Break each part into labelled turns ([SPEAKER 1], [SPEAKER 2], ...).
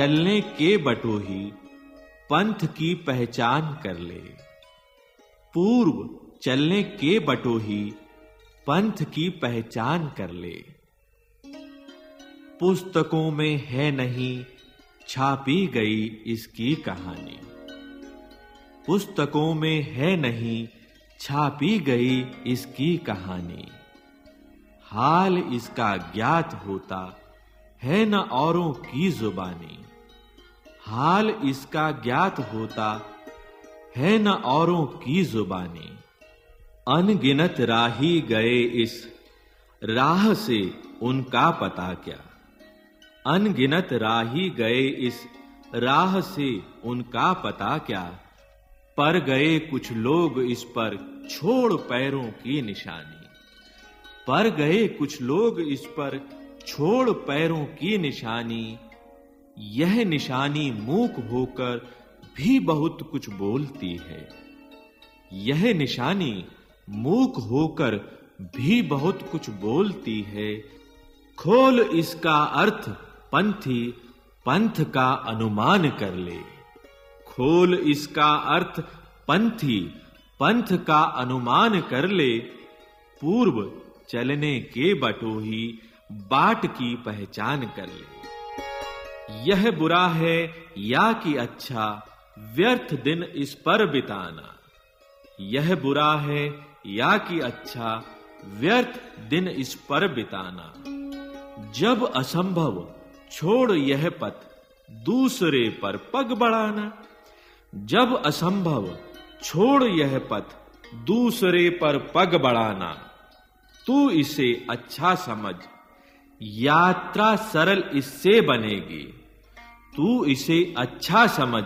[SPEAKER 1] चलने के बटोही पंथ की पहचान कर ले। पूर्व चलने के बटोही पंथ की पहचान कर ले। पुस्तकों में है नहीं, छापी गई इसकी कहानी। पुस्तकों में है नहीं, छापी गई इसकी कहानी। हाल इसका ज्ञात होता है न औरों की जुबानी। हाल इसका ज्ञात होता है न औरों की जुबानी। अनगिनत राही गए इस राह से उनका पता क्या। अनगिनत राही गए इस राह से उनका पता क्या। पर गए कुछ लोग इस पर छोड़ पैरों की निशानी। पर गए कुछ लोग इस पर छोड़ पैरों की निशानी। यह निशानी मूक होकर भी बहुत कुछ बोलती है। यह निशानी मूक होकर भी बहुत कुछ बोलती है। खोल इसका अर्थ पंथी, पंथ का अनुमान कर ले। खोल इसका अर्थ पंथी, पंथ का अनुमान कर ले। पूर्व चलने के बटोही, बाट की पहचान कर ले। यह बुरा है या कि अच्छा व्यर्थ दिन इस पर बिताना। यह बुरा है या कि अच्छा व्यर्थ दिन इस पर बिताना। जब असंभव, छोड़ यह पथ, दूसरे पर पग बढ़ाना। जब असंभव, छोड़ यह पथ, दूसरे पर पग बढ़ाना। तू इसे अच्छा समझ, यात्रा सरल इससे बनेगी। तू इसे अच्छा समझ।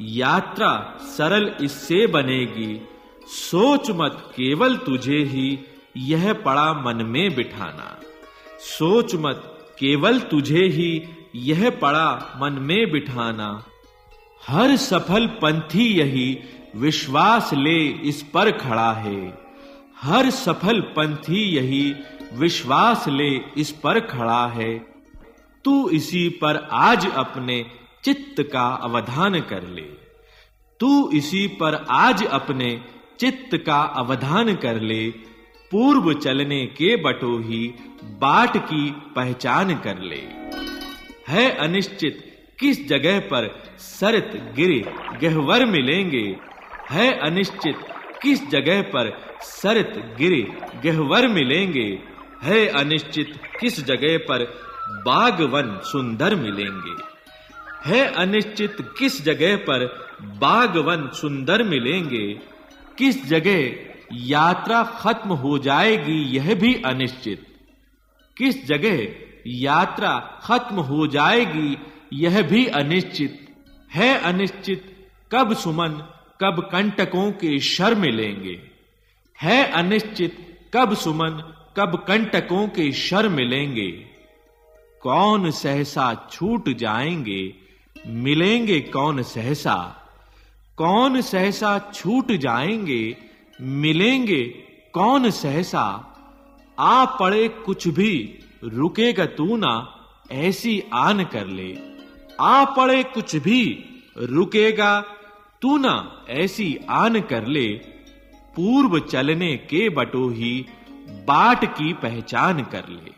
[SPEAKER 1] यात्रा सरल इससे बनेगी। सोच मत केवल तुझे ही, यह पड़ा मन में बिठाना। सोच मत केवल तुझे ही, यह पड़ा मन में बिठाना। हर सफल पंथी यही, विश्वास ले इस पर खड़ा है। हर सफल पंथी यही, विश्वास ले इस पर खड़ा है। तू इसी पर आज अपने चित्त का अवधान कर ले। तू इसी पर आज अपने चित्त का अवधान कर ले। पूर्व चलने के बटोही बाट की पहचान कर ले। है अनिश्चित किस जगह पर सरत गिरे गहवर मिलेंगे? है अनिश्चित किस जगह पर सरत गिरे गहवर मिलेंगे? है अनिश्चित किस जगह पर बागवन सुंदर मिलेंगे। है अनिश्चित किस जगह पर बागवन सुंदर मिलेंगे? किस जगह यात्रा खत्म हो जाएगी यह भी अनिश्चित। किस जगह यात्रा खत्म हो जाएगी यह भी अनिश्चित। है अनिश्चित कब सुमन, कब कंटकों के शर मिलेंगे। है अनिश्चित कब सुमन, कब कंटकों के शर मिलेंगे। कौन सहसा छूट जाएँगे? मिलेंगे कौन सहसा? कौन सहसा छूट जाएँगे? मिलेंगे कौन सहसा? आ पड़े कुछ भी, रुकेगा तू ना, ऐसी आन कर ले। आ पड़े कुछ भी, रुकेगा तू ना, ऐसी आन कर ले। पूर्व चलने के बटो ही बाट की पहचान कर ले।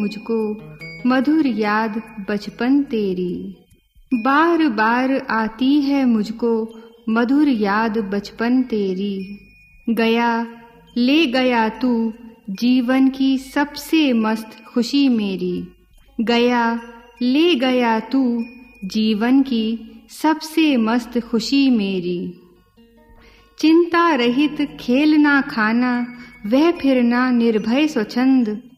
[SPEAKER 2] मुझको, मधुर याद बचपन तेरी। बार बार आती है मुझको, मधुर याद बचपन तेरी। गया, ले गया तू, जीवन की सबसे मस्त खुशी मेरी। गया, ले गया तू, जीवन की सबसे मस्त खुशी मेरी। चिंता रहित खेलना खाना, वह फिरना निर्भय स्वच्छंद।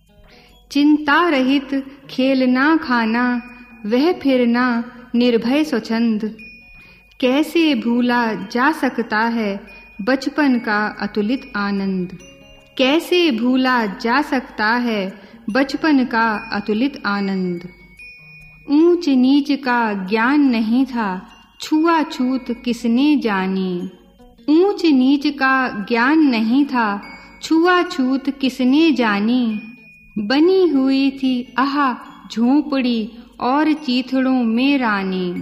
[SPEAKER 2] चिंता रहित खेलना खाना, वह फिरना निर्भय स्वच्छंद। कैसे भूला जा सकता है बचपन का अतुलित आनंद? कैसे भूला जा सकता है बचपन का अतुलित आनंद? ऊंच नीच का ज्ञान नहीं था, छुआछूत किसने जानी? ऊंच नीच का ज्ञान नहीं था, छुआछूत किसने जानी? बनी हुई थी। आहा, झोंपड़ी और चीथड़ों में रानी।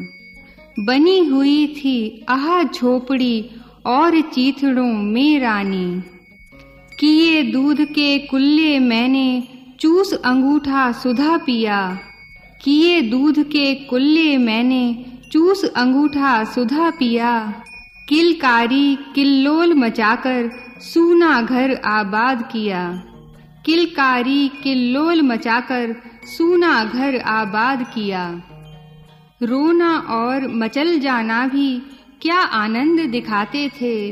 [SPEAKER 2] बनी हुई थी। आह, झोपड़ी और चीथड़ों में रानी। किए दूध के कुल्ले मैंने, चूस अंगूठा सुधा पिया। किए दूध के कुल्ले मैंने, चूस अंगूठा सुधा पिया। किलकारी किल्लोल मचाकर, सूना घर आबाद किया। किलकारी किल्लोल मचाकर सूना घर आबाद किया। रोना और मचल जाना भी क्या आनंद दिखाते थे।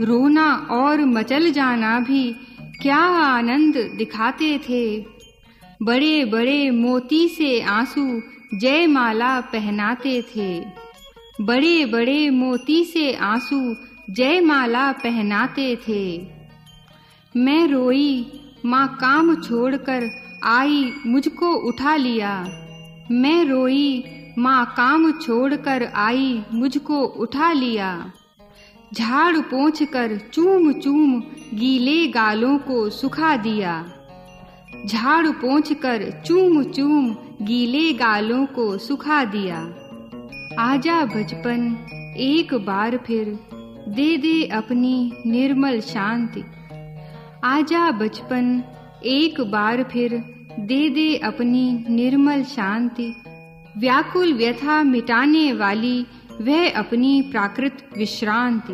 [SPEAKER 2] रोना और मचल जाना भी क्या आनंद दिखाते थे। बड़े बड़े मोती से आँसू जयमाला पहनाते थे। बड़े बड़े मोती से आँसू जयमाला पहनाते थे। मैं रोई माँ काम छोड़कर आई, मुझको उठा लिया। मैं रोई, माँ काम छोड़कर आई, मुझको उठा लिया। झाड़ पोंछ कर चूम चूम गीले गालों को सुखा दिया। झाड़ पोंछ कर चूम चूम गीले गालों को सुखा दिया। आजा बचपन, एक बार फिर दे दे अपनी निर्मल शांति। आजा बचपन, एक बार फिर दे दे अपनी निर्मल शांति। व्याकुल व्यथा मिटाने वाली वह अपनी प्राकृत विश्रांति।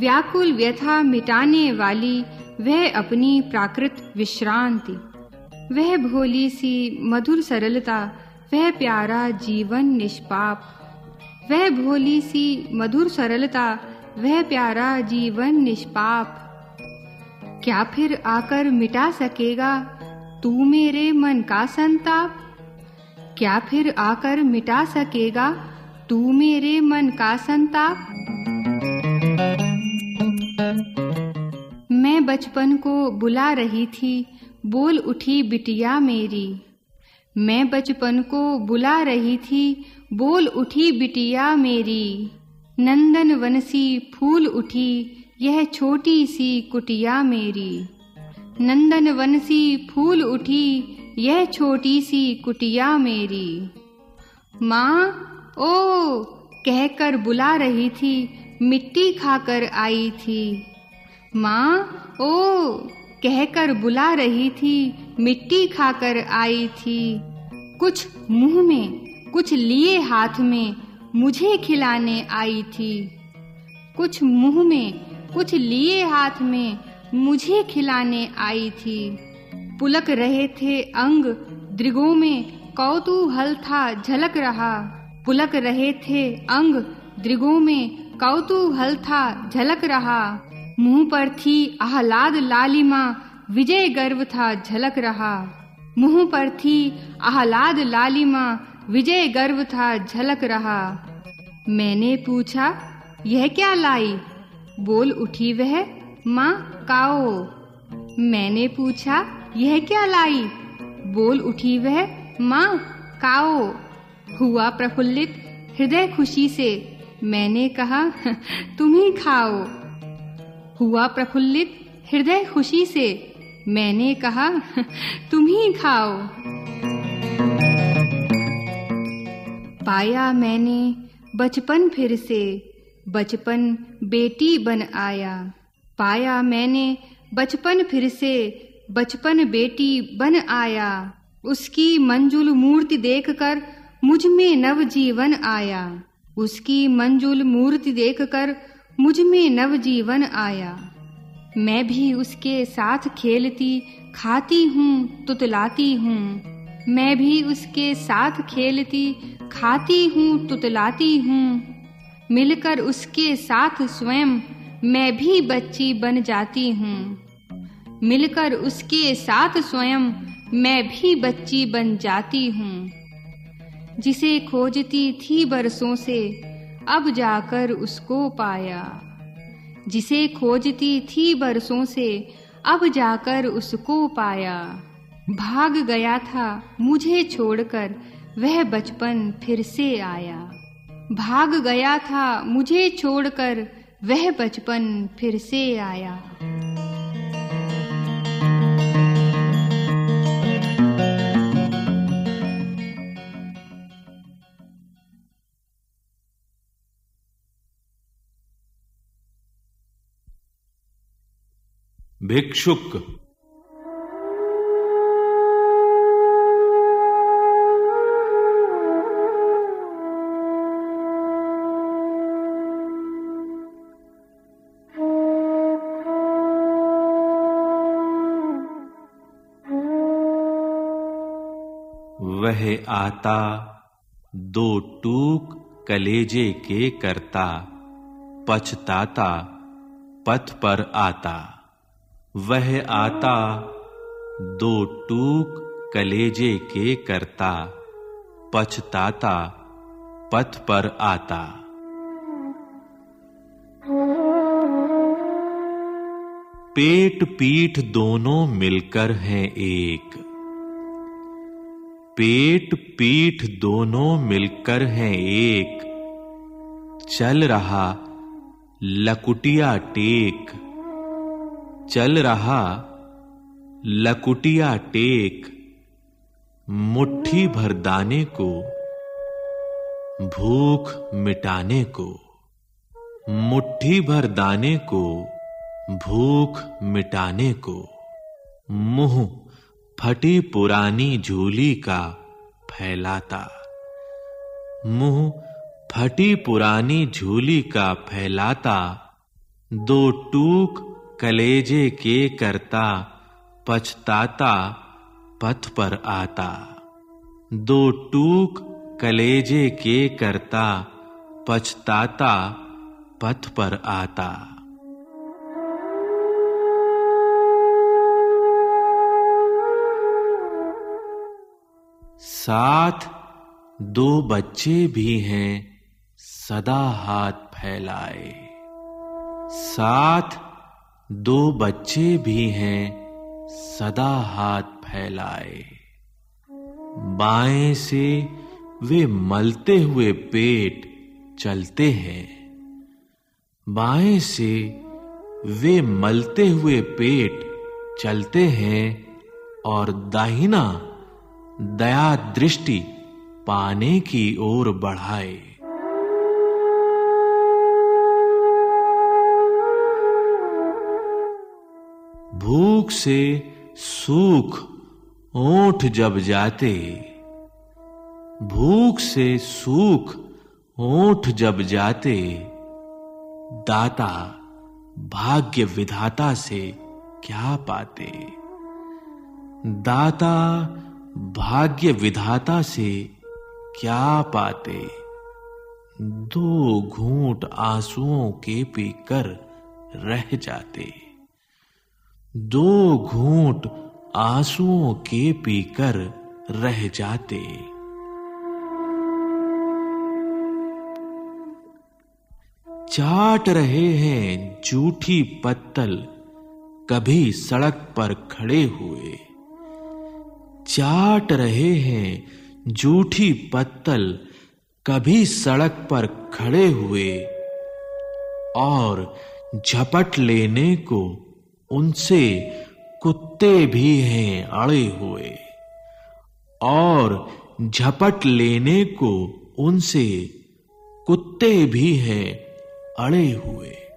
[SPEAKER 2] व्याकुल व्यथा मिटाने वाली वह अपनी प्राकृत विश्रांति। वह भोली सी मधुर सरलता, वह प्यारा जीवन निष्पाप। वह भोली सी मधुर सरलता, वह प्यारा जीवन निष्पाप। क्या फिर आकर मिटा सकेगा? तू मेरे मन का संताप। क्या फिर आकर मिटा सकेगा? तू मेरे मन का संताप। मैं बचपन को बुला रही थी, बोल उठी बिटिया मेरी। मैं बचपन को बुला रही थी, बोल उठी बिटिया मेरी। नंदन वनसी फूल उठी यह छोटी सी कुटिया मेरी। नंदन वन सी फूल उठी, यह छोटी सी कुटिया मेरी। माँ, ओ, कहकर बुला रही थी, मिट्टी खाकर आई थी। माँ, ओ, कहकर बुला रही थी, मिट्टी खाकर आई थी। कुछ मुँह में, कुछ लिए हाथ में मुझे खिलाने आई थी। कुछ मुँह में कुछ लिए हाथ में, मुझे खिलाने आई थी। पुलक रहे थे अंग, दृगों में कौतूहल था, झलक रहा। पुलक रहे थे अंग, दृगों में कौतूहल था, झलक रहा। मुँह पर थी आह्लाद लालिमा, विजय गर्व था, झलक रहा। मुँह पर थी आह्लाद लालिमा, विजय गर्व था, झलक रहा। मैंने पूछा, यह क्या लाई? बोल उठी वह, माँ, काओ। मैंने पूछा, यह क्या लाई? बोल उठी वह, माँ, काओ। हुआ प्रफुल्लित हृदय खुशी से। मैंने कहा, तुम ही खाओ। हुआ प्रफुल्लित हृदय खुशी से। मैंने कहा, तुम ही खाओ। पाया मैंने बचपन फिर से। बचपन बेटी बन आया। पाया मैंने बचपन फिर से, बचपन बेटी बन आया। उसकी मंजुल मूर्ति देखकर मुझमें नव जीवन आया। उसकी मंजुल मूर्ति देखकर मुझमें नव जीवन आया। मैं भी उसके साथ खेलती, खाती हूँ, तुतलाती हूँ। मैं भी उसके साथ खेलती, खाती हूँ, तुतलाती हूँ। मिलकर उसके साथ स्वयं मैं भी बच्ची बन जाती हूँ। मिलकर उसके साथ स्वयं मैं भी बच्ची बन जाती हूँ। जिसे खोजती थी बरसों से, अब जाकर उसको पाया। जिसे खोजती थी बरसों से, अब जाकर उसको पाया। भाग गया था मुझे छोड़कर, वह बचपन फिर से आया। भाग गया था मुझे छोड़कर वह बचपन फिर से आया।
[SPEAKER 1] भिक्षुक वह आता, दो टूक कलेजे के करता, पछताता, पथ पर आता। वह आता, दो टूक कलेजे के करता, पछताता, पथ पर आता। पेट पीठ दोनों मिलकर हैं एक। पेट पीठ दोनों मिलकर हैं एक। चल रहा लकुटिया टेक। चल रहा लकुटिया टेक। मुट्ठी भर दाने को, भूख मिटाने को। मुट्ठी भर दाने को, भूख मिटाने को। मुँह फटी पुरानी झूली का फैलाता। मुँह फटी पुरानी झूली का फैलाता। दो टूक कलेजे के करता, पछताता, पथ पर आता। दो टूक कलेजे के करता, पछताता, पथ पर आता। साथ दो बच्चे भी हैं, सदा हाथ फैलाए। साथ दो बच्चे भी हैं, सदा हाथ फैलाए। बाएँ से वे मलते हुए पेट चलते हैं। बाएँ से वे मलते हुए पेट चलते हैं और दाहिना दया दृष्टि पाने की ओर बढ़ाए। भूख से सूख ओठ जब जाते, भूख से सूख ओठ जब जाते, दाता भाग्य विधाता से क्या पाते? दाता भाग्य विधाता से क्या पाते? दो घूंट आंसुओं के पीकर रह जाते। दो घूंट आंसुओं के पीकर रह जाते। चाट रहे हैं जूठी पत्तल कभी सड़क पर खड़े हुए। चाट रहे हैं, जूठी पत्तल कभी सड़क पर खड़े हुए। और झपट लेने को उनसे कुत्ते भी हैं अड़े हुए। और झपट लेने को उनसे कुत्ते भी हैं अड़े हुए।